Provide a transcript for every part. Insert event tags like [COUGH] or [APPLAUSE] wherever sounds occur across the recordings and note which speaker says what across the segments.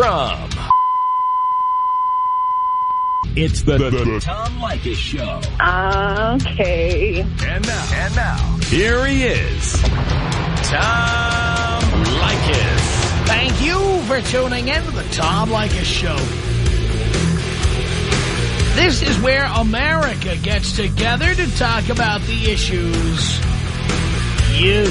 Speaker 1: from it's the, the, the Tom Leykis Show.
Speaker 2: Okay.
Speaker 1: And now, and now, here he is, Tom Leykis.
Speaker 3: Thank you for tuning in to the Tom Leykis Show. This is where America gets together to talk about the issues you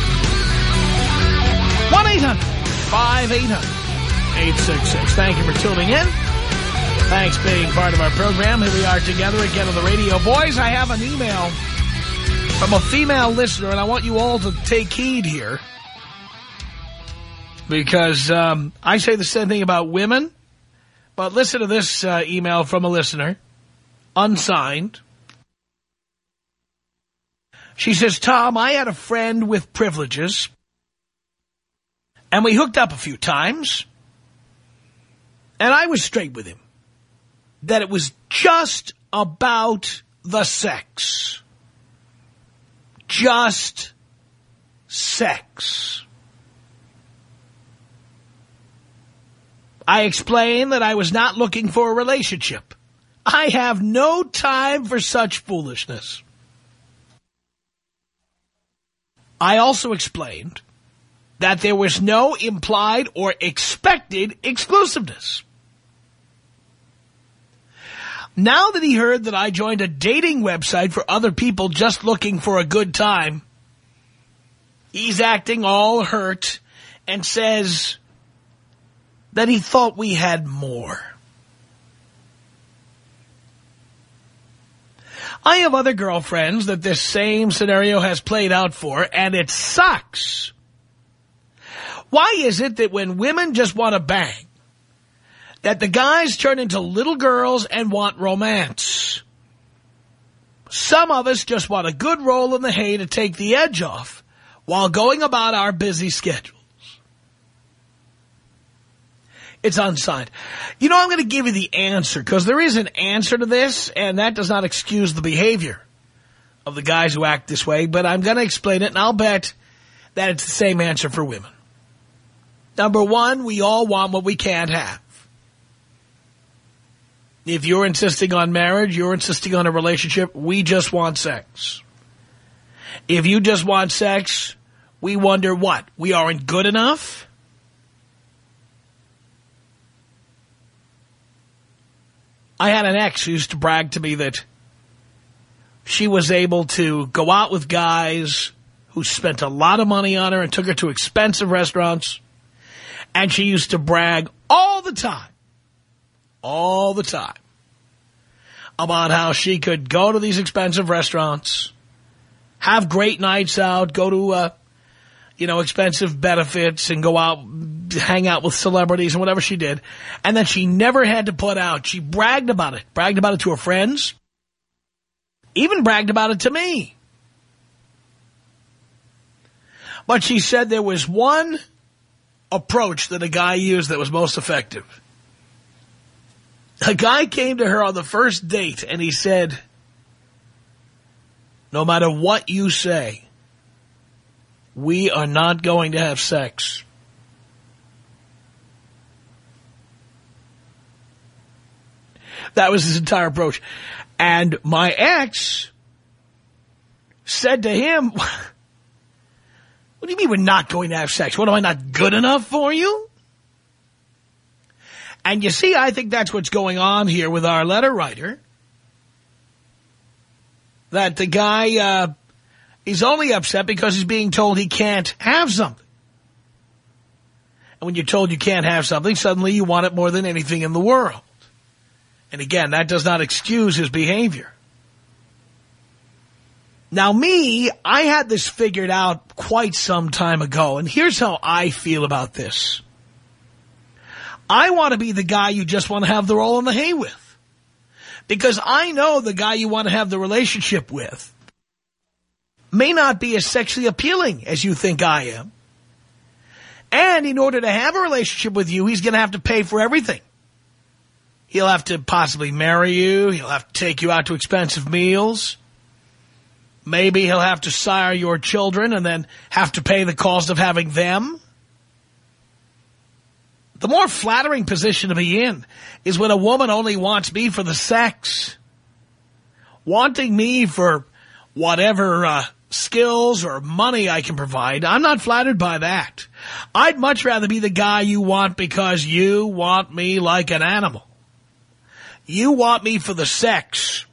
Speaker 3: 1-800-5800-866. Thank you for tuning in. Thanks for being part of our program. Here we are together again on the radio. Boys, I have an email from a female listener, and I want you all to take heed here. Because um, I say the same thing about women. But listen to this uh, email from a listener, unsigned. She says, Tom, I had a friend with privileges, and we hooked up a few times, and I was straight with him that it was just about the sex. Just sex. I explained that I was not looking for a relationship. I have no time for such foolishness. I also explained that there was no implied or expected exclusiveness. Now that he heard that I joined a dating website for other people just looking for a good time, he's acting all hurt and says that he thought we had more. I have other girlfriends that this same scenario has played out for, and it sucks. Why is it that when women just want to bang, that the guys turn into little girls and want romance? Some of us just want a good roll in the hay to take the edge off while going about our busy schedules. It's unsigned. You know, I'm going to give you the answer because there is an answer to this, and that does not excuse the behavior of the guys who act this way, but I'm going to explain it, and I'll bet that it's the same answer for women. Number one, we all want what we can't have. If you're insisting on marriage, you're insisting on a relationship, we just want sex. If you just want sex, we wonder what? We aren't good enough? I had an ex who used to brag to me that she was able to go out with guys who spent a lot of money on her and took her to expensive restaurants. And she used to brag all the time, all the time, about how she could go to these expensive restaurants, have great nights out, go to, uh, you know, expensive benefits and go out, hang out with celebrities and whatever she did. And then she never had to put out. She bragged about it. Bragged about it to her friends. Even bragged about it to me. But she said there was one approach that a guy used that was most effective. A guy came to her on the first date and he said, no matter what you say, we are not going to have sex. That was his entire approach. And my ex said to him, [LAUGHS] what do you mean we're not going to have sex? What, am I not good enough for you? And you see, I think that's what's going on here with our letter writer. That the guy, uh, he's only upset because he's being told he can't have something. And when you're told you can't have something, suddenly you want it more than anything in the world. And again, that does not excuse his behavior. Now me, I had this figured out quite some time ago, and here's how I feel about this. I want to be the guy you just want to have the roll in the hay with. Because I know the guy you want to have the relationship with may not be as sexually appealing as you think I am. And in order to have a relationship with you, he's going to have to pay for everything. He'll have to possibly marry you. He'll have to take you out to expensive meals. Maybe he'll have to sire your children and then have to pay the cost of having them. The more flattering position to be in is when a woman only wants me for the sex. Wanting me for whatever uh, skills or money I can provide, I'm not flattered by that. I'd much rather be the guy you want because you want me like an animal. You want me for the sex.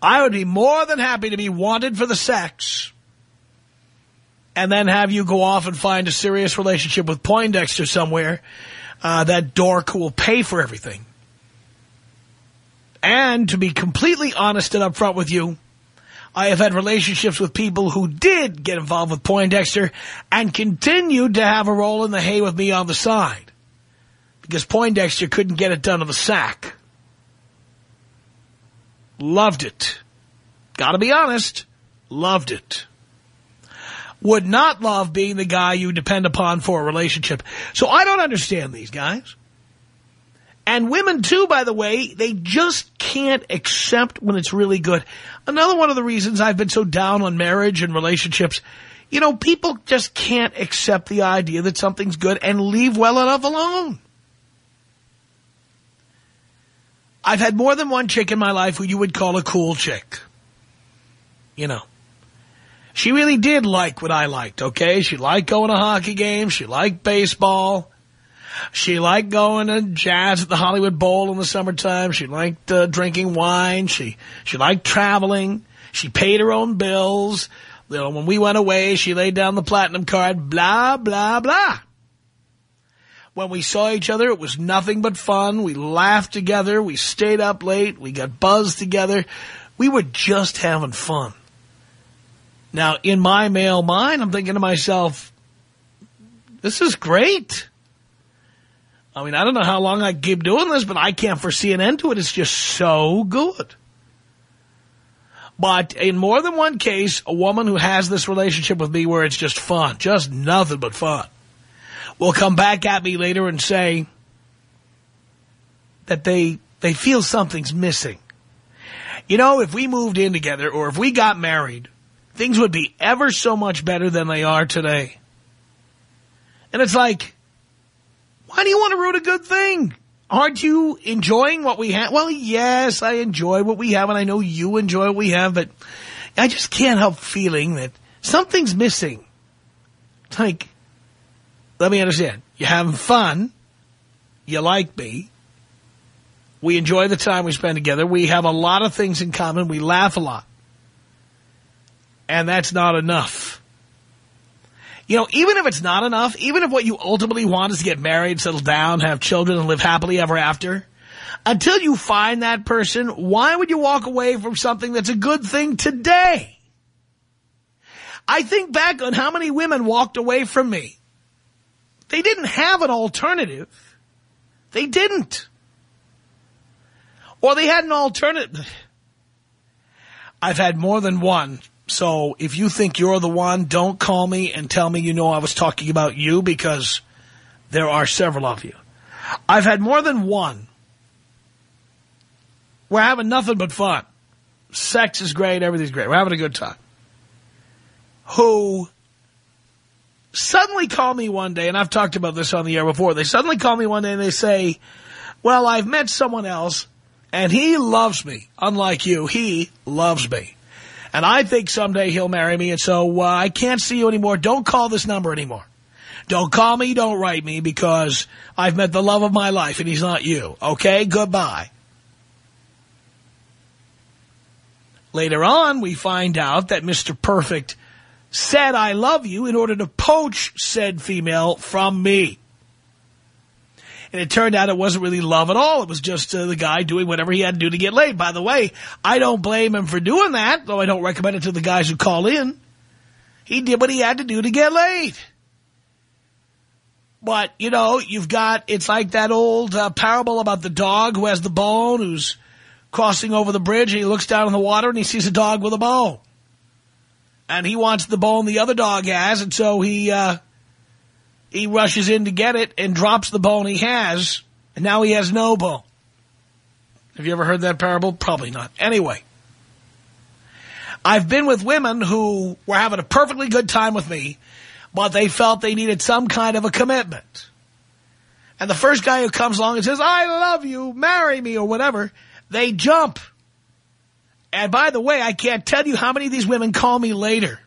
Speaker 3: I would be more than happy to be wanted for the sex and then have you go off and find a serious relationship with Poindexter somewhere, uh, that dork who will pay for everything. And to be completely honest and upfront with you, I have had relationships with people who did get involved with Poindexter and continued to have a roll in the hay with me on the side. Because Poindexter couldn't get it done in the sack. Loved it. Gotta be honest. Loved it. Would not love being the guy you depend upon for a relationship. So I don't understand these guys. And women, too, by the way, they just can't accept when it's really good. Another one of the reasons I've been so down on marriage and relationships, you know, people just can't accept the idea that something's good and leave well enough alone. I've had more than one chick in my life who you would call a cool chick. You know. She really did like what I liked, okay? She liked going to hockey games. She liked baseball. She liked going to jazz at the Hollywood Bowl in the summertime. She liked uh, drinking wine. She she liked traveling. She paid her own bills. You know, when we went away, she laid down the platinum card, blah, blah, blah. When we saw each other, it was nothing but fun. We laughed together. We stayed up late. We got buzzed together. We were just having fun. Now, in my male mind, I'm thinking to myself, this is great. I mean, I don't know how long I keep doing this, but I can't foresee an end to it. It's just so good. But in more than one case, a woman who has this relationship with me where it's just fun, just nothing but fun, will come back at me later and say that they, they feel something's missing. You know, if we moved in together or if we got married, things would be ever so much better than they are today. And it's like, why do you want to ruin a good thing? Aren't you enjoying what we have? Well, yes, I enjoy what we have, and I know you enjoy what we have, but I just can't help feeling that something's missing. It's like, let me understand. You're having fun. You like me. We enjoy the time we spend together. We have a lot of things in common. We laugh a lot. And that's not enough. You know, even if it's not enough, even if what you ultimately want is to get married, settle down, have children, and live happily ever after, until you find that person, why would you walk away from something that's a good thing today? I think back on how many women walked away from me. They didn't have an alternative. They didn't. Or they had an alternative. I've had more than one so if you think you're the one, don't call me and tell me you know I was talking about you because there are several of you. I've had more than one. We're having nothing but fun. Sex is great. Everything's great. We're having a good time. Who suddenly call me one day, and I've talked about this on the air before. They suddenly call me one day and they say, well, I've met someone else and he loves me. Unlike you, he loves me. And I think someday he'll marry me, and so uh, I can't see you anymore. Don't call this number anymore. Don't call me, don't write me, because I've met the love of my life, and he's not you. Okay? Goodbye. Later on, we find out that Mr. Perfect said I love you in order to poach said female from me. And it turned out it wasn't really love at all. It was just uh, the guy doing whatever he had to do to get laid. By the way, I don't blame him for doing that, though I don't recommend it to the guys who call in. He did what he had to do to get laid. But, you know, you've got, it's like that old uh, parable about the dog who has the bone, who's crossing over the bridge, and he looks down in the water and he sees a dog with a bone. And he wants the bone the other dog has, and so he, uh, he rushes in to get it and drops the bone he has, and now he has no bone. Have you ever heard that parable? Probably not. Anyway, I've been with women who were having a perfectly good time with me, but they felt they needed some kind of a commitment. And the first guy who comes along and says, I love you, marry me, or whatever, they jump. And by the way, I can't tell you how many of these women call me later.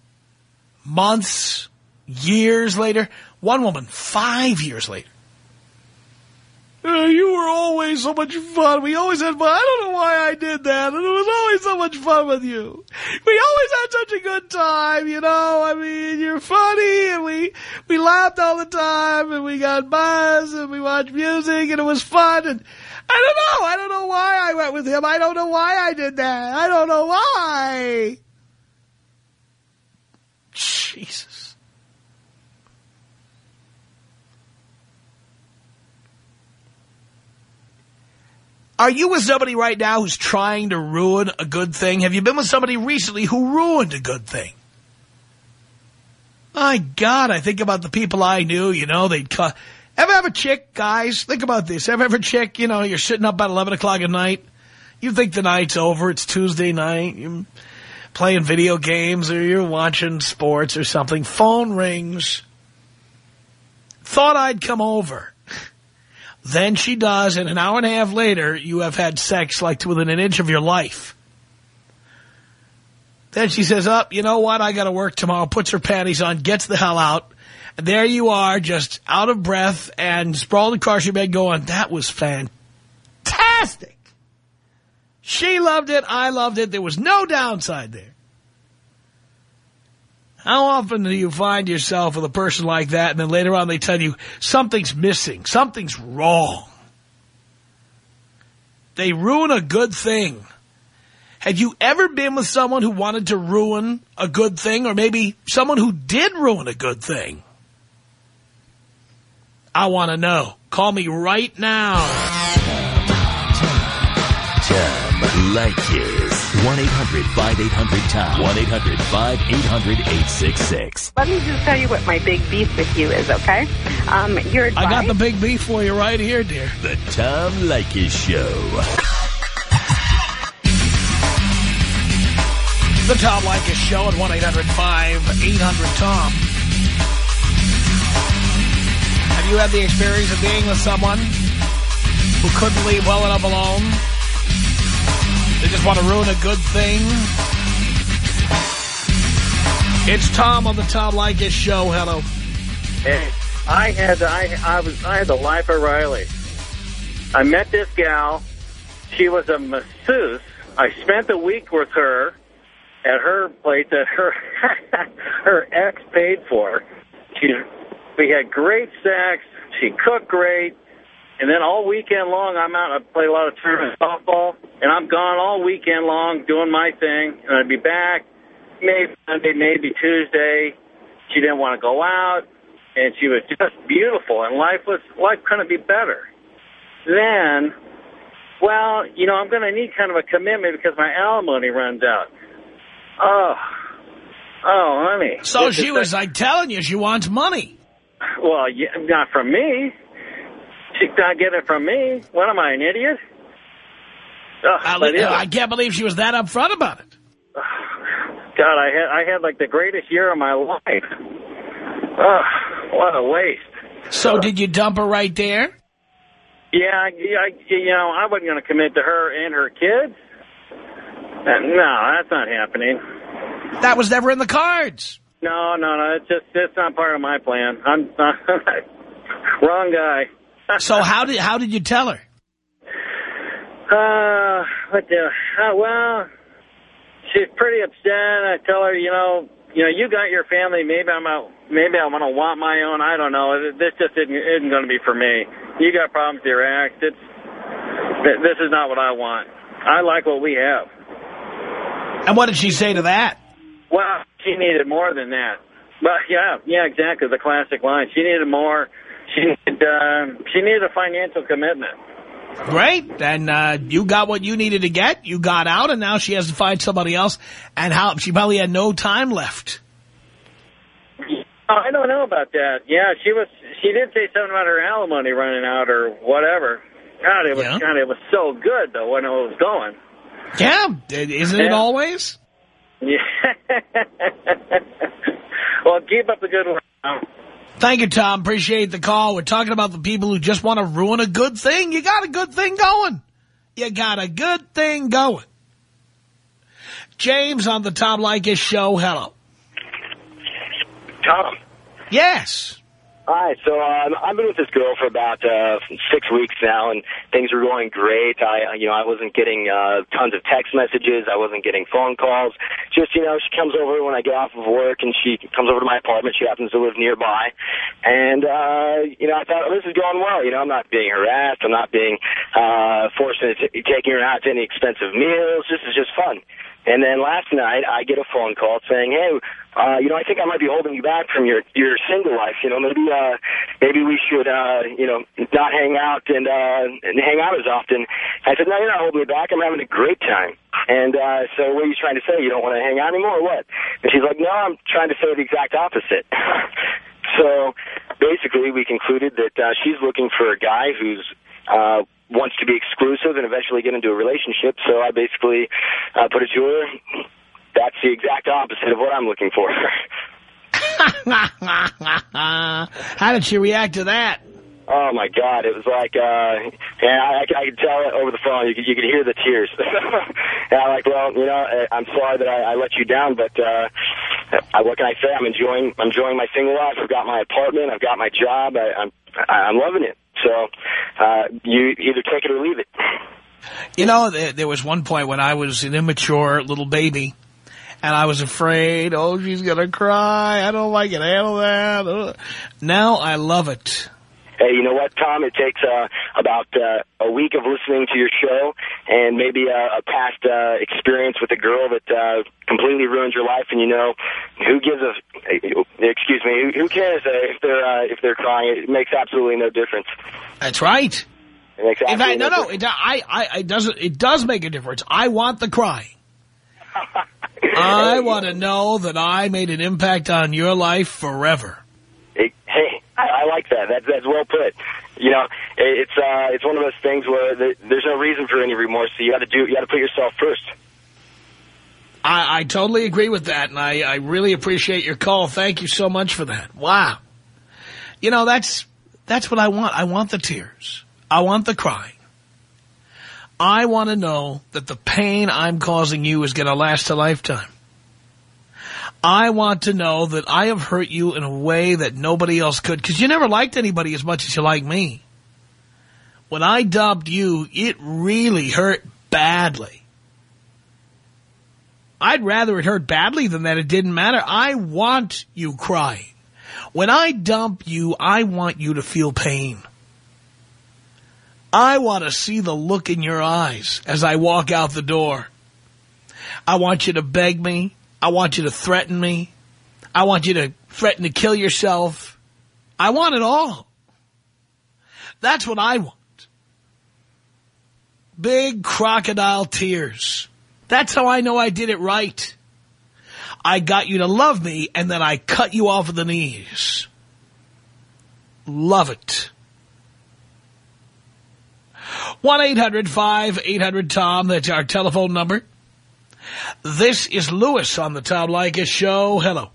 Speaker 3: Months, years later. One woman, five years later. Uh, you were always so much fun. We always had fun. I don't know why I did that. It was always so much fun with you. We always had such a good time, you know. I mean, you're funny, and we we laughed all the time, and we got buzz, and we watched music, and it was fun. And I don't know. I don't know why I went with him. I don't know why I did that. I don't know why. Jesus. Are you with somebody right now who's trying to ruin a good thing? Have you been with somebody recently who ruined a good thing? My God, I think about the people I knew, you know, they'd cut. Ever have a chick, guys? Think about this. Ever have a chick, you know, you're sitting up at 11 o'clock at night. You think the night's over. It's Tuesday night. You're playing video games or you're watching sports or something. Phone rings. Thought I'd come over. Then she does, and an hour and a half later, you have had sex like to within an inch of your life. Then she says, up, oh, you know what, I got to work tomorrow, puts her panties on, gets the hell out. There you are, just out of breath and sprawled across your bed going, that was fantastic. She loved it, I loved it, there was no downside there. How often do you find yourself with a person like that and then later on they tell you something's missing, something's wrong? They ruin a good thing. Have you ever been with someone who wanted to ruin a good thing or maybe someone who did ruin a good thing? I want to know. Call me right now.
Speaker 1: Tom Leykis. 1-800-5800-TOM. 1-800-5800-866.
Speaker 2: Let me just tell you what my big beef with you is, okay? Um, your advice...
Speaker 3: I got the big beef for you right here, dear.
Speaker 1: The Tom Leykis Show.
Speaker 3: The Tom Leykis Show at 1-800-5800-TOM. You had the experience of being with someone who couldn't leave well enough alone? They just want to ruin a good thing. It's Tom on the Tom Leykis show. Hello.
Speaker 4: Hey, I had I I was I had the life of Riley. I met this gal. She was a masseuse. I spent a week with her at her place that her [LAUGHS] her ex paid for. She we had great sex. She cooked great. And then all weekend long, I'm out. I play a lot of tournament softball, and I'm gone all weekend long doing my thing. And I'd be back maybe Monday, maybe Tuesday. She didn't want to go out, and she was just beautiful. And life was life couldn't be better. Then, well, you know, I'm going to need kind of a commitment because my alimony runs out. Oh, oh, honey.
Speaker 3: So she was like telling you she wants money.
Speaker 4: Well, yeah, not from me. She's not getting it from me. What am I, an idiot?
Speaker 3: I, I can't believe she was that upfront about it. [SIGHS]
Speaker 4: God, I had I had like the greatest year of my life. Oh, what a waste.
Speaker 3: So did you dump her right there?
Speaker 4: Yeah, I, you know, I wasn't going to commit to her and her kids. Uh, no, that's not happening.
Speaker 3: That was never in the cards.
Speaker 4: No, no, no. It's just it's not part of my plan. I'm uh, [LAUGHS] wrong guy [LAUGHS]
Speaker 3: so how did how did you tell her?
Speaker 4: Uh, what the? Uh, well, she's pretty upset. I tell her, you know, you know, you got your family. Maybe I'm out. Maybe I'm gonna want my own. I don't know. This just isn't, isn't going to be for me. You got problems with your ex. It's this is not what I want. I like what we have.
Speaker 3: And what did she say to that?
Speaker 4: Well, she needed more than that. But yeah, yeah, exactly. The classic line. She needed more. She and uh, she needed a financial commitment.
Speaker 3: Great. And uh, you got what you needed to get. You got out, and now she has to find somebody else. And how she probably had no time left.
Speaker 4: Oh, I don't know about that. Yeah, she was. She did say something about her alimony running out or whatever. God, it was
Speaker 3: Yeah.
Speaker 4: God, it was so good though when it was going.
Speaker 3: Yeah, isn't it always?
Speaker 4: Yeah. [LAUGHS] well, keep up the good work. Um,
Speaker 3: Thank you, Tom. Appreciate the call. We're talking about the people who just want to ruin a good thing. You got a good thing going. You got a good thing going. James on the Tom Leykis show. Hello.
Speaker 5: Tom.
Speaker 3: Yes.
Speaker 5: Hi. So um, I've been with this girl for about uh, six weeks now, and things were going great. I, you know, I wasn't getting uh, tons of text messages. I wasn't getting phone calls. Just, you know, she comes over when I get off of work, and she comes over to my apartment. She happens to live nearby, and uh, you know, I thought oh, this is going well. You know, I'm not being harassed. I'm not being uh, forced into taking her out to any expensive meals. This is just fun. And then last night, I get a phone call saying, "Hey, uh, you know, I think I might be holding you back from your your single life. You know, maybe uh, maybe we should, uh, you know, not hang out and uh, and hang out as often." I said, "No, you're not holding me back. I'm having a great time." And uh, so, what are you trying to say? You don't want to hang out anymore, or what? And she's like, "No, I'm trying to say the exact opposite." [LAUGHS] so, basically, we concluded that uh, she's looking for a guy who's uh, wants to be exclusive and eventually get into a relationship. So I basically uh, put it to her. That's the exact opposite of what I'm looking for. [LAUGHS]
Speaker 3: How did she react to that?
Speaker 5: oh my God! It was like, uh, yeah, I, I could tell it over the phone. You could, you could hear the tears. [LAUGHS] and I'm like, well, you know, uh, I'm sorry that I, I let you down, but uh, I, what can I say? I'm enjoying, I'm enjoying my single life. I've got my apartment. I've got my job. I, I'm, I'm loving it. So uh, you either take it or leave it.
Speaker 3: You know, there, there was one point when I was an immature little baby, and I was afraid, oh, she's going to cry. I don't like it. Handle that. Now I love it.
Speaker 5: Hey, you know what, Tom? It takes uh, about uh, a week of listening to your show and maybe a, a past uh, experience with a girl that uh, completely ruins your life. And you know, who gives a excuse me? Who, cares uh, if they're uh, if they're crying? It makes absolutely no difference.
Speaker 3: That's right.
Speaker 5: It makes
Speaker 3: In fact, no, no, it, I, I, it doesn't. It does make a difference. I want the crying. [LAUGHS] I want to know that I made an impact on your life forever.
Speaker 5: I, I like that. That. That's well put. You know, it, it's uh, it's one of those things where the, there's no reason for any remorse. So you got to do. You got to put yourself first.
Speaker 3: I, I totally agree with that, and I, I really appreciate your call. Thank you so much for that. Wow. You know, that's that's what I want. I want the tears. I want the crying. I want to know that the pain I'm causing you is going to last a lifetime. I want to know that I have hurt you in a way that nobody else could, because you never liked anybody as much as you like me. When I dubbed you, it really hurt badly. I'd rather it hurt badly than that it didn't matter. I want you crying. When I dump you, I want you to feel pain. I want to see the look in your eyes as I walk out the door. I want you to beg me. I want you to threaten me. I want you to threaten to kill yourself. I want it all. That's what I want. Big crocodile tears. That's how I know I did it right. I got you to love me, and then I cut you off at the knees. Love it. 1-800-5800-TOM. That's our telephone number. This is Lewis on the Tom Leykis Show. Hello.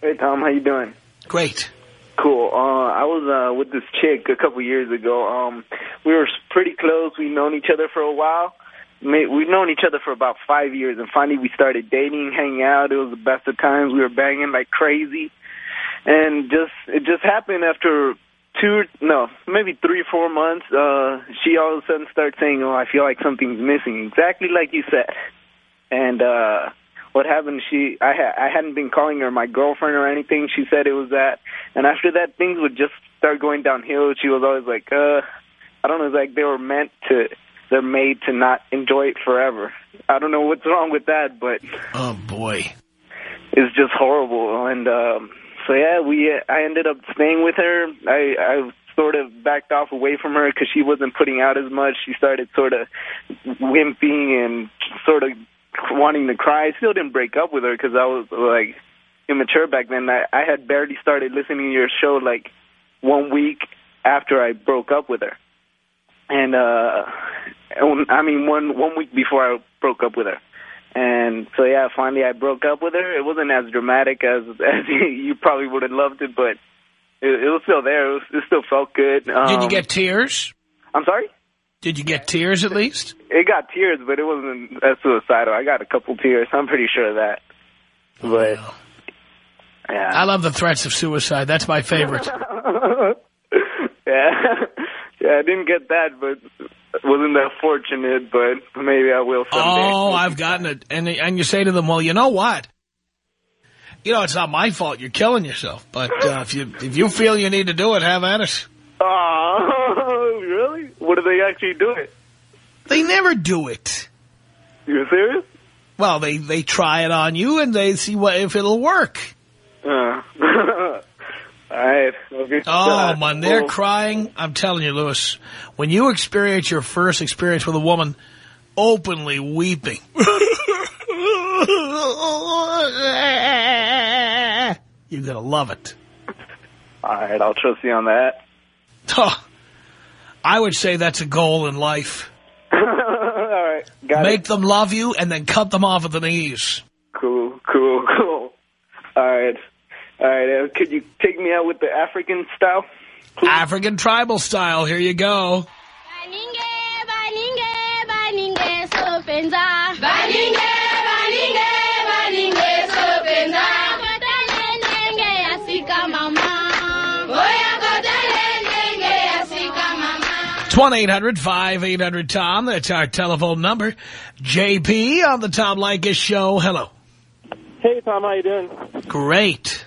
Speaker 6: Hey Tom, how you doing?
Speaker 3: Great.
Speaker 6: Cool. Uh, I was uh, with this chick a couple years ago. Um, we were pretty close. We've known each other for a while. We've known each other for about five years, and finally we started dating, hanging out. It was the best of times. We were banging like crazy, and just it just happened after two, no, maybe three or four months. Uh, she all of a sudden starts saying, "Oh, I feel like something's missing," exactly like you said, and. uh what happened she I ha I hadn't been calling her my girlfriend or anything. She said it was that and after that things would just start going downhill. She was always like, uh I don't know, it's like they were meant to they're made to not enjoy it forever. I don't know what's wrong with that, but
Speaker 3: Oh, boy.
Speaker 6: it's just horrible and um so yeah, we I ended up staying with her. I I sort of backed off away from her because she wasn't putting out as much. She started sort of wimping and sort of wanting to cry. I still didn't break up with her because I was like immature back then. I, I had barely started listening to your show like one week after I broke up with her. And, uh, I mean, one, one week before I broke up with her. And so, yeah, finally I broke up with her. It wasn't as dramatic as, [LAUGHS] as you probably would have loved it, but it, it was still there. It, was, it still felt good. Um,
Speaker 3: Did you get tears?
Speaker 6: I'm sorry?
Speaker 3: Did you get tears at least?
Speaker 6: It got tears, but it wasn't as suicidal. I got a couple tears. I'm pretty sure of that. But, yeah.
Speaker 3: I love the threats of suicide. That's my favorite. [LAUGHS]
Speaker 6: yeah. [LAUGHS] Yeah, I didn't get that, but wasn't that fortunate, but maybe I will someday.
Speaker 3: Oh, I've gotten it. And, and you say to them, well, you know what? You know, it's not my fault. You're killing yourself. But uh, if you if you feel you need to do it, have at it.
Speaker 6: Oh, [LAUGHS] really? What do they actually do it?
Speaker 3: They never do it.
Speaker 6: You serious?
Speaker 3: Well, they, they try it on you and they see what if it'll work.
Speaker 6: Uh. [LAUGHS] [LAUGHS] All right. Okay.
Speaker 3: Oh, when they're crying, I'm telling you, Lewis, when you experience your first experience with a woman openly weeping, [LAUGHS] you're going to love it.
Speaker 6: All right, I'll trust you on that.
Speaker 3: I would say that's a goal in life. [LAUGHS]
Speaker 6: All right, got
Speaker 3: Make
Speaker 6: it.
Speaker 3: them love you and then cut them off at the knees.
Speaker 6: Cool, cool, cool. All right. All right, uh, could you take me out with the African style?
Speaker 3: African tribal style. Here you go.
Speaker 7: Baninge, baninge, baninge, sopenza. Baninge, baninge, baninge, sopenza. Kotale nenge asika mama. Oya kotale nenge asika mama.
Speaker 3: It's 1-800-5800-TOM. That's our telephone number. JP on the Tom Leykis Show. Hello.
Speaker 8: Hey, Tom, how you doing?
Speaker 3: Great.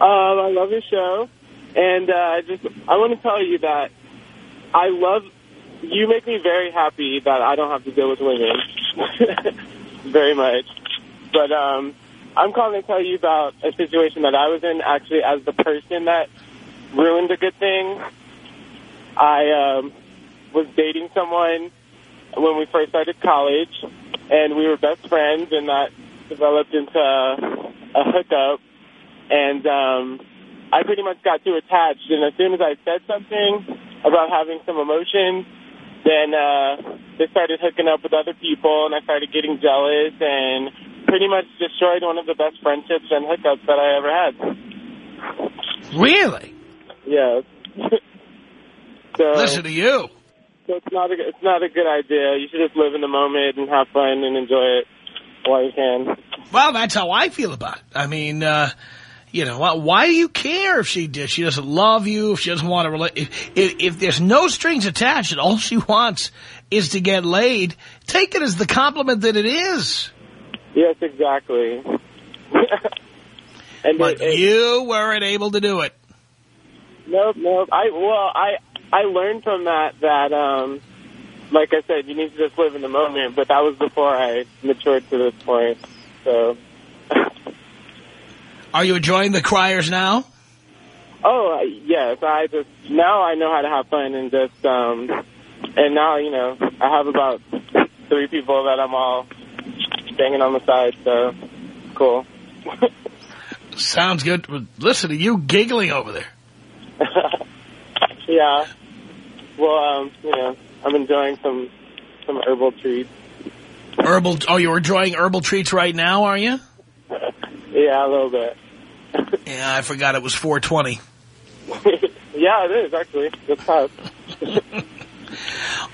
Speaker 8: Um, I love your show, and uh, I just I want to tell you that I love you. Make me very happy that I don't have to deal with women [LAUGHS] very much. But um, I'm calling to tell you about a situation that I was in. Actually, as the person that ruined a good thing, I um, was dating someone when we first started college, and we were best friends, and that developed into a hookup. And um, I pretty much got too attached. And as soon as I said something about having some emotion, then uh, they started hooking up with other people, and I started getting jealous and pretty much destroyed one of the best friendships and hookups that I ever had.
Speaker 3: Really?
Speaker 8: Yeah. [LAUGHS] so,
Speaker 3: Listen to you.
Speaker 8: so it's not a it's not a good idea. You should just live in the moment and have fun and enjoy it while you can.
Speaker 3: Well, that's how I feel about it. I mean, uh, you know, why- why do you care if she did? She doesn't love you. If she doesn't want to relate. If, if, if there's no strings attached and all she wants is to get laid, take it as the compliment that it is.
Speaker 8: Yes, exactly. [LAUGHS] and
Speaker 3: But
Speaker 8: it-
Speaker 3: you weren't able to do it.
Speaker 8: Nope, nope. I well, I I learned from that that um, like I said, you need to just live in the moment. But that was before I matured to this point. So, [LAUGHS]
Speaker 3: Are you enjoying the criers now?
Speaker 8: oh uh, yes, I just now I know how to have fun and just um, and now you know I have about three people that I'm all banging on the side. So, cool. [LAUGHS]
Speaker 3: Sounds good. Listen to you giggling over there. [LAUGHS]
Speaker 8: yeah. Well, um, you know, I'm enjoying some some herbal treats.
Speaker 3: Herbal. Oh, you're enjoying herbal treats right now, are you? [LAUGHS]
Speaker 8: Yeah, a little bit.
Speaker 3: Yeah, I forgot it was 420. [LAUGHS]
Speaker 8: yeah, it is actually. It's tough. [LAUGHS]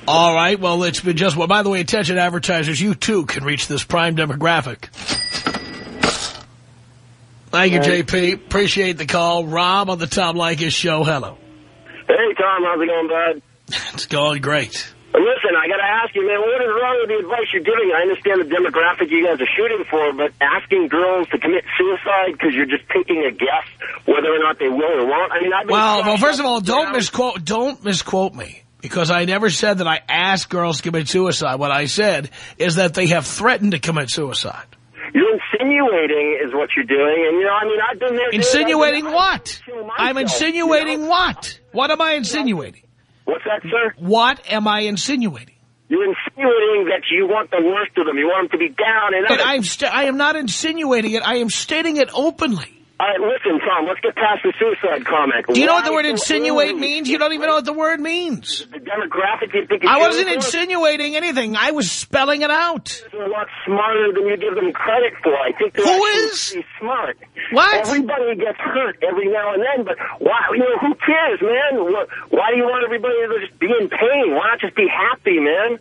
Speaker 3: All right. Well, it's been just. Well, by the way, attention advertisers, you too can reach this prime demographic. Thank you,
Speaker 8: Right.
Speaker 3: JP. Appreciate the call. Rob on the Tom Leykis show. Hello.
Speaker 5: Hey, Tom, how's it going, bud? [LAUGHS]
Speaker 3: It's going great.
Speaker 5: Listen, I got to ask you, man, what is wrong with the advice you're giving? I understand the demographic you guys are shooting for, but asking girls to commit suicide because you're just taking a guess whether or not they will or won't. I mean, I've been
Speaker 3: Well, well, first of all, don't misquote. Don't misquote me because I never said that I asked girls to commit suicide. What I said is that they have threatened to commit suicide.
Speaker 5: You're insinuating is what you're doing. And, you know, I mean, I've been there.
Speaker 3: Insinuating
Speaker 5: been-
Speaker 3: what? I'm insinuating
Speaker 5: you know?
Speaker 3: what? What am I insinuating?
Speaker 5: What's that, sir?
Speaker 3: What am I insinuating?
Speaker 5: You're insinuating that you want the worst of them. You want them to be down and out.
Speaker 3: I'm I am not insinuating it. I am stating it openly.
Speaker 5: All right, listen, Tom, let's get past the suicide comment.
Speaker 3: Do you know what the word insinuate means? You don't even know what the word means.
Speaker 5: The demographic you think
Speaker 3: I wasn't insinuating anything. I was spelling it out.
Speaker 5: They're a lot smarter than you give them credit for. I think they're
Speaker 3: Who is?
Speaker 5: smart.
Speaker 3: What?
Speaker 5: Everybody gets hurt every now and then, but why? You know, who cares, man? Why do you want everybody to just be in pain? Why not just be happy, man?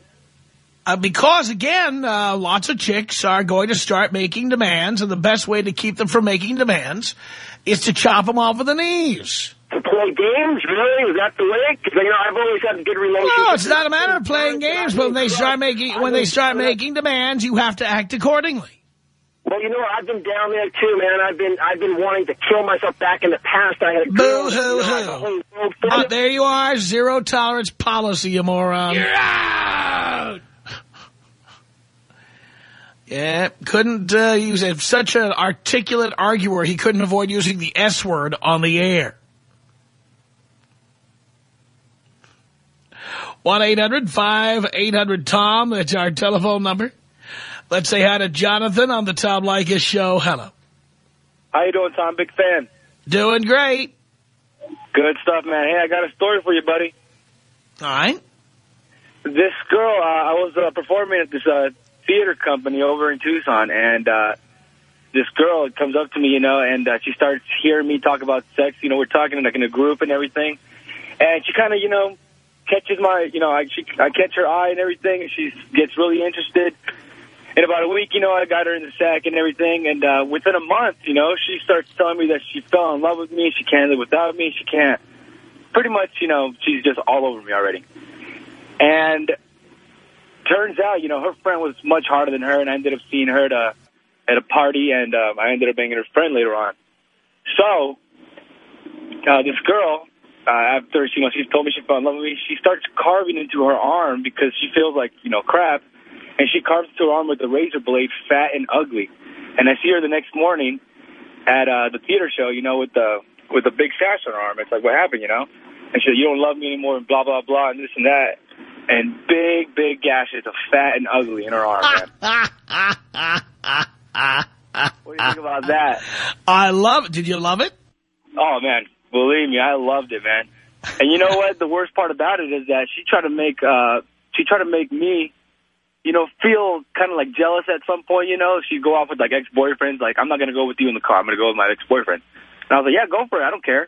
Speaker 3: Uh, because, again, uh, lots of chicks are going to start making demands, and the best way to keep them from making demands is to chop them off with the knees.
Speaker 5: To play games, really? Is that the way? Because you know, I've always had good relationships.
Speaker 3: No, it's not a matter of playing games, but when they start making when they start making demands, you have to act accordingly.
Speaker 5: Well, you know. I've been down there too, man. I've been, I've been wanting to kill myself back in the past. I had a girl,
Speaker 3: Boo hoo
Speaker 5: you know, I had
Speaker 3: hoo.
Speaker 5: a whole world full
Speaker 3: But
Speaker 5: of-
Speaker 3: there you are, zero tolerance policy, you moron. You're out. Yeah, couldn't uh, use it. Such an articulate arguer, he couldn't avoid using the S word on the air. 1-800-5800-TOM. That's our telephone number. Let's say hi to Jonathan on the Tom Leykis show. Hello.
Speaker 9: How you doing, Tom? Big fan.
Speaker 3: Doing great.
Speaker 9: Good stuff, man. Hey, I got a story for you, buddy.
Speaker 3: All right.
Speaker 9: This girl, uh, I was uh, performing at this uh, theater company over in Tucson, and uh, this girl comes up to me, you know, and uh, she starts hearing me talk about sex. You know, we're talking like in a group and everything, and she kind of, you know, catches my, you know, I she, I catch her eye and everything, and she gets really interested. In about a week, you know, I got her in the sack and everything, and uh, within a month, you know, she starts telling me that she fell in love with me, she can't live without me, she can't. Pretty much, you know, she's just all over me already. And turns out, you know, her friend was much harder than her, and I ended up seeing her at a, at a party, and um, I ended up banging her friend later on. So, uh, this girl, uh, after, you know, she told me she fell in love with me, she starts carving into her arm because she feels like, you know, crap, and she carves into her arm with a razor blade, fat and ugly. And I see her the next morning at uh, the theater show, you know, with the with a big sash on her arm. It's like, what happened, you know? And she said, you don't love me anymore, and blah, blah, blah, and this and that. And big, big gashes of fat and ugly in her arm, man. [LAUGHS] What do you think about that?
Speaker 3: I love it. Did you love it?
Speaker 9: Oh, man, believe me, I loved it, man. And you know [LAUGHS] what? The worst part about it is that she tried to make, uh, she tried to make me, you know, feel kind of like jealous at some point, you know? She'd go off with, like, ex-boyfriends, like, I'm not going to go with you in the car, I'm going to go with my ex-boyfriend. And I was like, yeah, go for it, I don't care.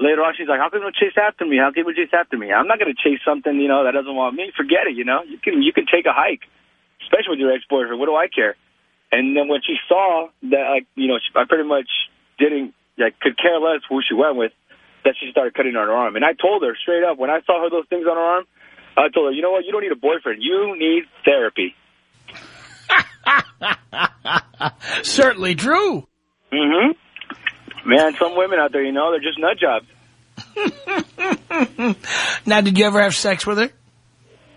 Speaker 9: Later on, she's like, how come you chase after me? How can you chase after me? I'm not going to chase something, you know, that doesn't want me. Forget it, you know? You can, you can take a hike, especially with your ex-boyfriend. What do I care? And then when she saw that, like, you know, I pretty much didn't, like, could care less who she went with, that she started cutting on her arm. And I told her straight up, when I saw her those things on her arm, I told her, you know what, you don't need a boyfriend. You need therapy. [LAUGHS]
Speaker 3: Certainly true.
Speaker 9: Mm-hmm. Man, some women out there, you know, they're just nut jobs. [LAUGHS]
Speaker 3: Now, did you ever have sex with her?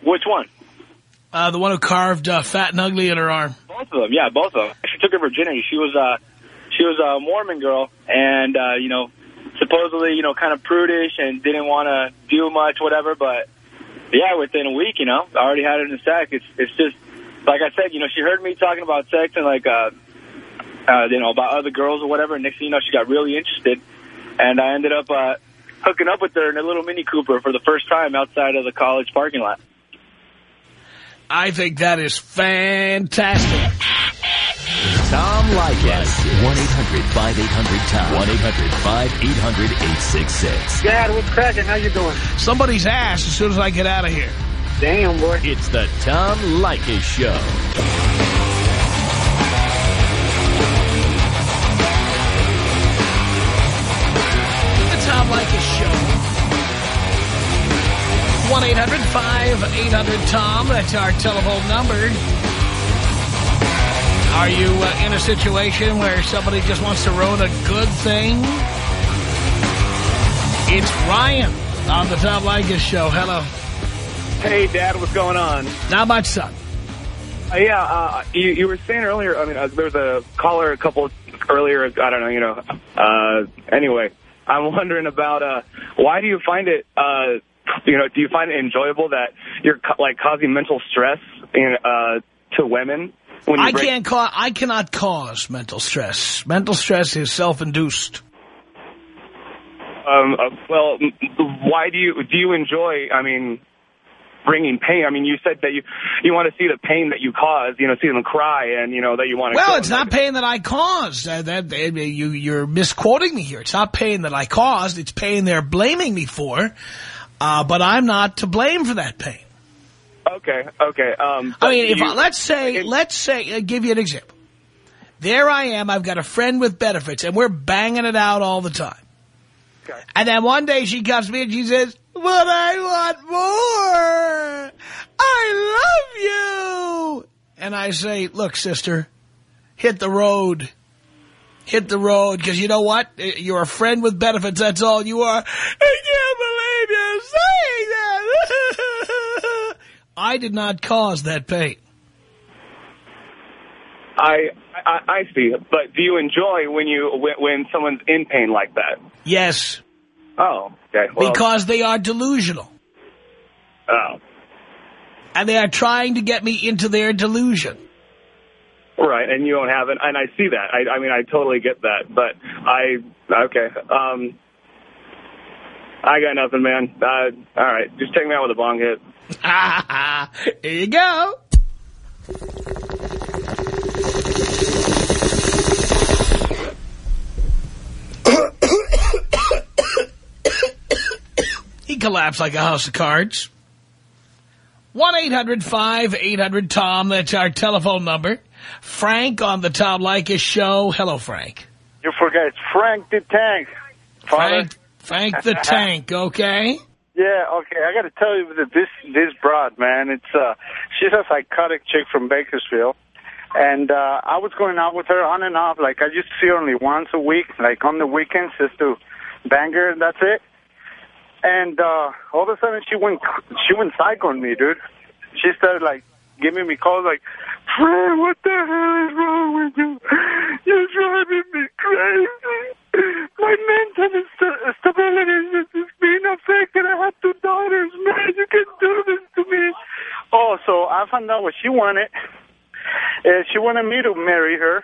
Speaker 9: Which one?
Speaker 3: Uh, the one who carved uh, fat and ugly in her arm.
Speaker 9: Both of them, yeah, both of them. She took her virginity. She was uh, she was a Mormon girl, and uh, you know, supposedly, you know, kind of prudish and didn't want to do much, whatever. But yeah, within a week, you know, I already had it in the sack. It's it's just like I said, you know, she heard me talking about sex and like uh, uh, you know, about other girls or whatever. And next thing you know, she got really interested, and I ended up uh, hooking up with her in a little Mini Cooper for the first time outside of the college parking lot.
Speaker 3: I think that is fantastic.
Speaker 1: Tom Leykis. 1-800-5800-TOM. 1-800-5800-866.
Speaker 10: Dad, what's cracking? How you doing?
Speaker 3: Somebody's ass as soon as I get out of here.
Speaker 10: Damn, boy.
Speaker 1: It's the Tom Leykis Show.
Speaker 3: 1-800-5800-TOM. That's our telephone number. Are you uh, in a situation where somebody just wants to ruin a good thing? It's Ryan on the Tom Leykis Show. Hello.
Speaker 10: Hey, Dad, what's going on?
Speaker 3: Not much, son.
Speaker 11: Uh, yeah, uh, you, you were saying earlier, I mean, uh, there was a caller a couple earlier, I don't know, you know. Uh, anyway, I'm wondering about uh, why do you find it, uh, you know, do you find it enjoyable that you're, like, causing mental stress in, uh, to women? When you
Speaker 3: I can't cause, I cannot cause mental stress. Mental stress is self-induced.
Speaker 11: Um, uh, well, why do you, do you enjoy, I mean, bringing pain? I mean, you said that you, you want to see the pain that you cause, you know, see them cry and, you know, that you want to
Speaker 3: Well, it's not pain that I caused. Uh, that, uh, you, you're misquoting me here. It's not pain that I caused. It's pain they're blaming me for. Uh, but I'm not to blame for that pain.
Speaker 11: Okay, okay. Um,
Speaker 3: I mean, if
Speaker 11: you-
Speaker 3: I, let's say, let's say, I'll give you an example. There I am. I've got a friend with benefits, and we're banging it out all the time. Okay. And then one day she comes to me and she says, "But I want more. I love you." And I say, "Look, sister, hit the road." Hit the road, because you know what? You're a friend with benefits, that's all you are. I can't believe you're saying that. [LAUGHS] I did not cause that pain.
Speaker 11: I, I I see, but do you enjoy when you when, when someone's in pain like that?
Speaker 3: Yes.
Speaker 11: Oh, okay. Well,
Speaker 3: because they are delusional.
Speaker 11: oh,
Speaker 3: And they are trying to get me into their delusion.
Speaker 11: right, and you don't have it, and I see that. I, I mean, I totally get that, but I okay. Um, I got nothing, man. Uh, all right, just take me out with a bong hit. [LAUGHS]
Speaker 3: Here you go. he collapsed like a house of cards. 1-800-5800-TOM. That's our telephone number. Frank on the Tom Leykis show. Hello, Frank.
Speaker 10: You forget it's Frank the Tank. Father.
Speaker 3: Frank, Frank the Tank, okay? [LAUGHS]
Speaker 10: Yeah, okay. I got to tell you that this this broad, man, it's uh, she's a psychotic chick from Bakersfield, and uh, I was going out with her on and off. Like I used to see her only once a week, like on the weekends, just to bang her, and that's it. And uh, all of a sudden, she went she went psycho on me, dude. She started like giving me calls, like, Fred, what the hell is wrong with you? You're driving me crazy. [LAUGHS] My mental st- stability is just being affected. I have two daughters, man. You can do this to me. Oh, so I found out what she wanted. Uh, she wanted me to marry her,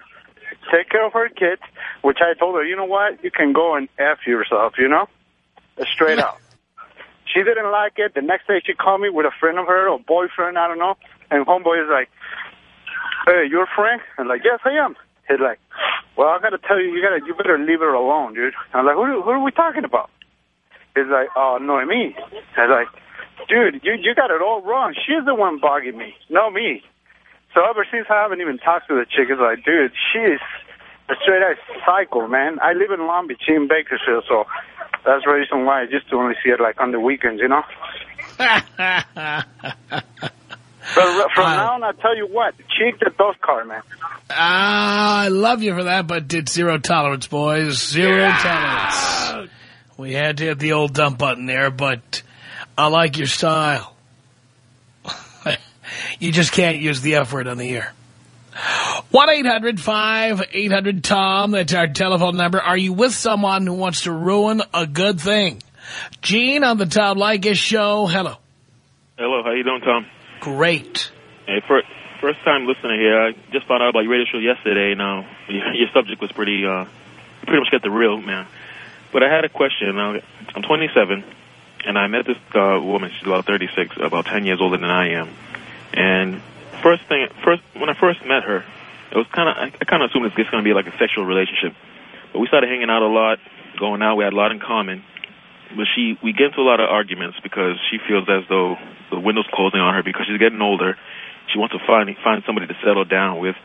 Speaker 10: take care of her kids, which I told her, you know what? You can go and F yourself, you know? Straight up. [LAUGHS] She didn't like it. The next day she called me with a friend of her or boyfriend, I don't know. And homeboy is like, hey, you're Frank? I'm like, yes, I am. He's like, well, I got to tell you, you gotta, you better leave her alone, dude. I'm like, who, who are we talking about? He's like, oh, Noemi. I was like, dude, you, you got it all wrong. She's the one bugging me, no me. So ever since I haven't even talked to the chick, it's like, dude, she's a straight ass psycho, man. I live in Long Beach, in Bakersfield, so that's the reason why I just only see it like on the weekends, you know. [LAUGHS] But from now on, I tell you what, cheat the dust car, man.
Speaker 3: Ah, I love you for that, but did zero tolerance, boys. Zero tolerance. We had to hit the old dump button there, but I like your style. [LAUGHS] you just can't use the F word on the air. 1-800-5800-TOM. That's our telephone number. Are you with someone who wants to ruin a good thing? Gene on the Tom Leykis show. Hello.
Speaker 12: Hello, how you doing, Tom?
Speaker 3: Great.
Speaker 12: Hey, first, first time listener here. I just found out about your radio show yesterday. Now, your, your subject was pretty, uh, pretty much got the real, man. But I had a question. I'm 27, and I met this uh, woman. She's about 36, about 10 years older than I am. And first thing, first when I first met her, it was kind of I, I kind of assumed it's going to be like a sexual relationship. But we started hanging out a lot, going out. We had a lot in common. But she, we get into a lot of arguments because she feels as though the window's closing on her because she's getting older. She wants to find find somebody to settle down with.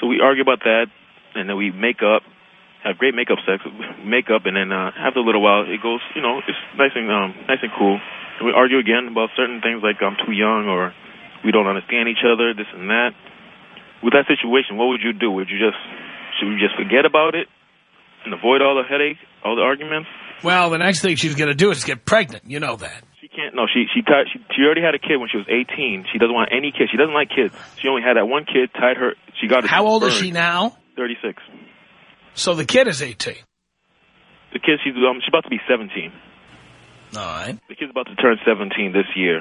Speaker 12: So we argue about that, and then we make up, have great makeup sex, make up, and then uh, after a little while, it goes, you know, it's nice and um, nice and cool. And we argue again about certain things like I'm too young or we don't understand each other, this and that. With that situation, what would you do? Would you just should we just forget about it and avoid all the headache, all the arguments?
Speaker 3: Well, the next thing she's going to do is get pregnant. You know that.
Speaker 12: She can't. No, she she tied. She, she already had a kid when she was 18. She doesn't want any kids. She doesn't like kids. She only had that one kid. Tied her. She got.
Speaker 3: How old is she now?
Speaker 12: 36.
Speaker 3: So the kid is 18.
Speaker 12: The kid. She's um. She's about to be 17.
Speaker 3: All right.
Speaker 12: The kid's about to turn 17 this year.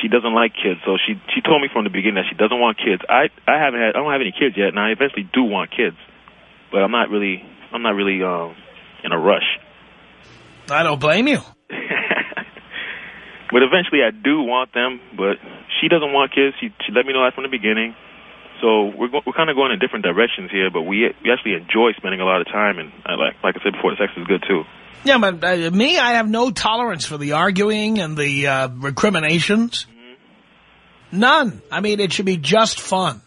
Speaker 12: She doesn't like kids, so she she told me from the beginning that she doesn't want kids. I I haven't had I don't have any kids yet, and I eventually do want kids, but I'm not really I'm not really um in a rush.
Speaker 3: I don't blame you. [LAUGHS]
Speaker 12: But eventually, I do want them. But she doesn't want kids. She she let me know that from the beginning. So we're go- we're kind of going in different directions here. But we we actually enjoy spending a lot of time, and I like like I said before, the sex is good too.
Speaker 3: Yeah, but uh, me, I have no tolerance for the arguing and the uh, recriminations. None. I mean, it should be just fun.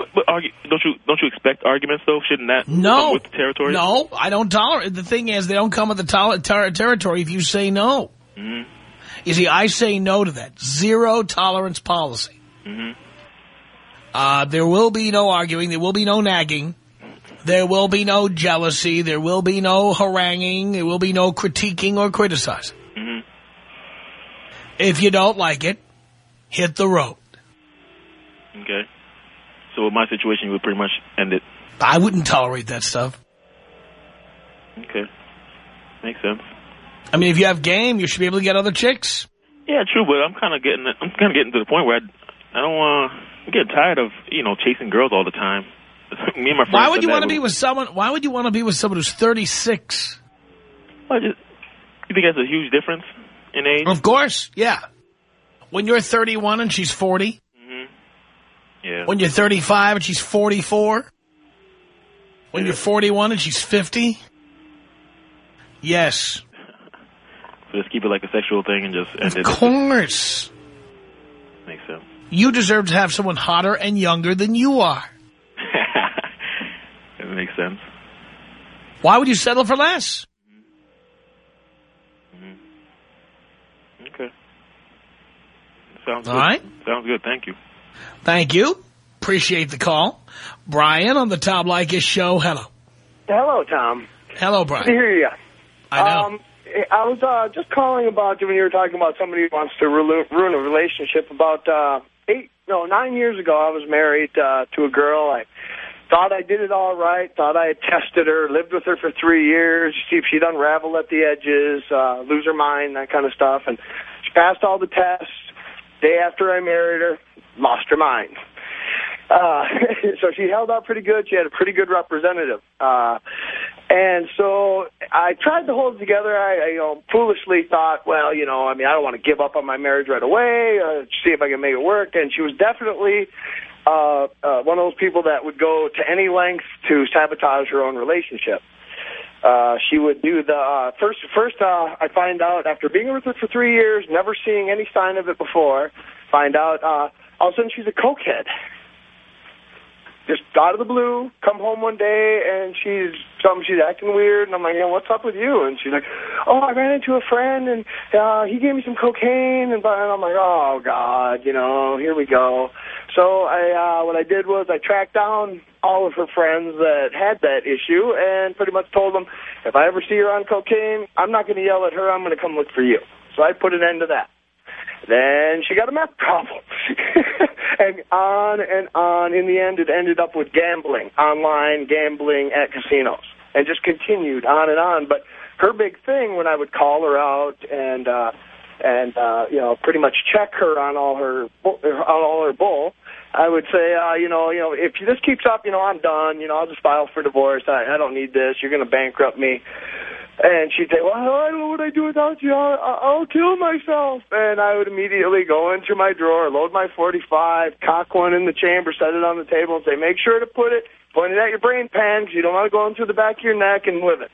Speaker 12: But, but argue, don't you don't you expect arguments though? Shouldn't that
Speaker 3: No.
Speaker 12: come with the territory?
Speaker 3: No, I don't tolerate. The thing is, they don't come with the ter- territory if you say no.
Speaker 12: hmm
Speaker 3: You see, I say no to that. Zero tolerance policy.
Speaker 12: hmm
Speaker 3: Uh, there will be no arguing. There will be no nagging. There will be no jealousy. There will be no haranguing. There will be no critiquing or criticizing.
Speaker 12: hmm
Speaker 3: If you don't like it, hit the road.
Speaker 12: Okay. So with my situation, you would pretty much end it.
Speaker 3: I wouldn't tolerate that stuff.
Speaker 12: Okay. Makes sense.
Speaker 3: I mean, if you have game, you should be able to get other chicks.
Speaker 12: Yeah, true, but I'm kind of getting I'm kind of getting to the point where I, I don't want. I'm getting tired of you know chasing girls all the time. [LAUGHS] Me and my friends.
Speaker 3: Why would you want to be with someone? Why would you want to be with someone who's 36?
Speaker 12: Well, just, you think that's a huge difference in age?
Speaker 3: Of course, yeah. When you're 31 and she's 40.
Speaker 12: Hmm Yeah.
Speaker 3: When you're 35 and she's 44. When you're 41 and she's 50. Yes,
Speaker 12: So just keep it like a sexual thing and just end
Speaker 3: of
Speaker 12: it.
Speaker 3: course.
Speaker 12: Makes sense.
Speaker 3: You deserve to have someone hotter and younger than you are. [LAUGHS]
Speaker 12: It makes sense.
Speaker 3: Why would you settle for less?
Speaker 12: Okay. Sounds
Speaker 3: All
Speaker 12: good.
Speaker 3: right.
Speaker 12: Sounds good. Thank you.
Speaker 3: Thank you. Appreciate the call. Brian on the Tom Leykis show. Hello.
Speaker 13: Hello, Tom.
Speaker 3: Hello,
Speaker 13: Good to
Speaker 3: Brian.
Speaker 13: hear you.
Speaker 3: I know.
Speaker 13: Um, I was uh, just calling about when you were talking about somebody who wants to ru- ruin a relationship. About uh, eight, no, nine years ago, I was married uh, to a girl. I thought I did it all right. Thought I had tested her. Lived with her for three years. See if she'd unravel at the edges, uh, lose her mind, that kind of stuff. And she passed all the tests. Day after I married her, lost her mind. Uh, [LAUGHS] so she held out pretty good. She had a pretty good representative. Uh, and so I tried to hold it together. I, I you know, foolishly thought, well, you know, I mean, I don't want to give up on my marriage right away, uh, see if I can make it work. And she was definitely uh, uh, one of those people that would go to any length to sabotage her own relationship. Uh, she would do the uh, first. First, uh, I find out after being with her for three years, never seeing any sign of it before. Find out uh, all of a sudden she's a cokehead. Just out of the blue, come home one day and she's some she's acting weird, and I'm like, yeah, what's up with you? And she's like, oh, I ran into a friend and uh, he gave me some cocaine, and, and I'm like, oh God, you know, here we go. So I, uh, what I did was I tracked down all of her friends that had that issue and pretty much told them, if I ever see her on cocaine, I'm not going to yell at her. I'm going to come look for you. So I put an end to that. Then she got a meth problem. [LAUGHS] and on and on. In the end, it ended up with gambling, online gambling at casinos, and just continued on and on. But her big thing when I would call her out and, uh, and, uh, you know, pretty much check her on all her, on all her bull, I would say, uh, you know, you know, if this keeps up, you know, I'm done. You know, I'll just file for divorce. I, I don't need this. You're going to bankrupt me. And she'd say, well, I don't know what I'd do without you. I'll, I'll kill myself. And I would immediately go into my drawer, load my 45, cock one in the chamber, set it on the table, and say, make sure to put it, point it at your brain pan, because you don't want to go in through the back of your neck and live it.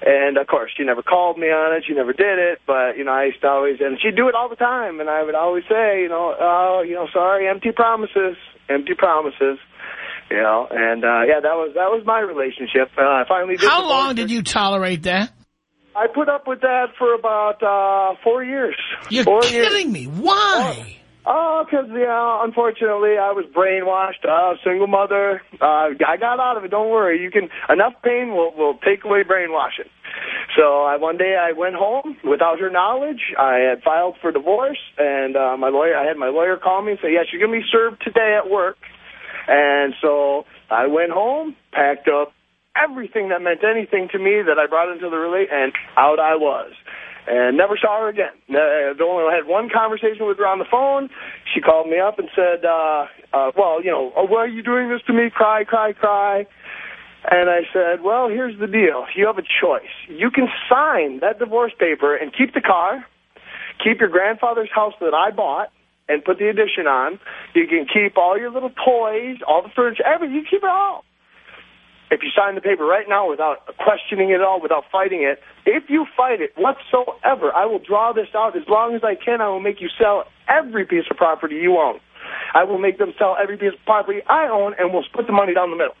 Speaker 13: And, of course, she never called me on it. She never did it. But, you know, I used to always, and she'd do it all the time. And I would always say, you know, oh, you know, sorry, empty promises, empty promises. You know, and, uh, yeah, that was, that was my relationship. Uh, I finally did
Speaker 3: How long did you tolerate that?
Speaker 13: I put up with that for about uh, four years.
Speaker 3: You're
Speaker 13: four
Speaker 3: kidding
Speaker 13: years.
Speaker 3: me. Why?
Speaker 13: Oh, because, yeah, unfortunately, I was brainwashed. Uh, single mother. Uh, I got out of it. Don't worry. You can Enough pain will, will take away brainwashing. So I, one day I went home without her knowledge. I had filed for divorce, and uh, my lawyer. I had my lawyer call me and say, "Yes, you're going to be served today at work." And so I went home, packed up everything that meant anything to me that I brought into the relate, and out I was. And never saw her again. Uh, I only had one conversation with her on the phone. She called me up and said, uh, uh, well, you know, oh, why are you doing this to me? Cry, cry, cry. And I said, well, here's the deal. You have a choice. You can sign that divorce paper and keep the car, keep your grandfather's house that I bought, and put the addition on. You can keep all your little toys, all the furniture, everything. You keep it all. If you sign the paper right now without questioning it all, without fighting it, if you fight it whatsoever, I will draw this out as long as I can. I will make you sell every piece of property you own. I will make them sell every piece of property I own, and we'll split the money down the middle.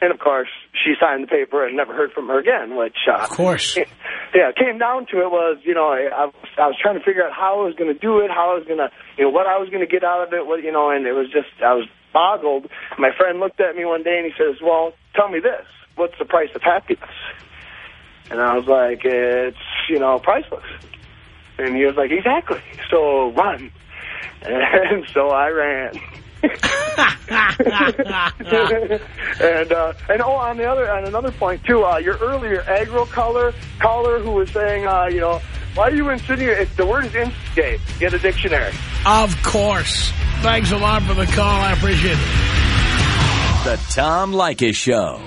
Speaker 13: And, of course, she signed the paper and never heard from her again, which... Uh,
Speaker 3: Of course. [LAUGHS]
Speaker 13: Yeah, it came down to it was, you know, I, I, was, I was trying to figure out how I was going to do it, how I was going to, you know, what I was going to get out of it, what, you know, and it was just, I was boggled. My friend looked at me one day and he says, well, tell me this, what's the price of happiness? And I was like, it's, you know, priceless. And he was like, exactly. So run. [LAUGHS] And so I ran. [LAUGHS] and uh, and oh, on the other on another point too, uh, your earlier agro caller caller who was saying, uh, you know, why are you insinuating? If the word is instigate, get a dictionary.
Speaker 3: Of course. Thanks a lot for the call. I appreciate it.
Speaker 1: The Tom Leykis Show.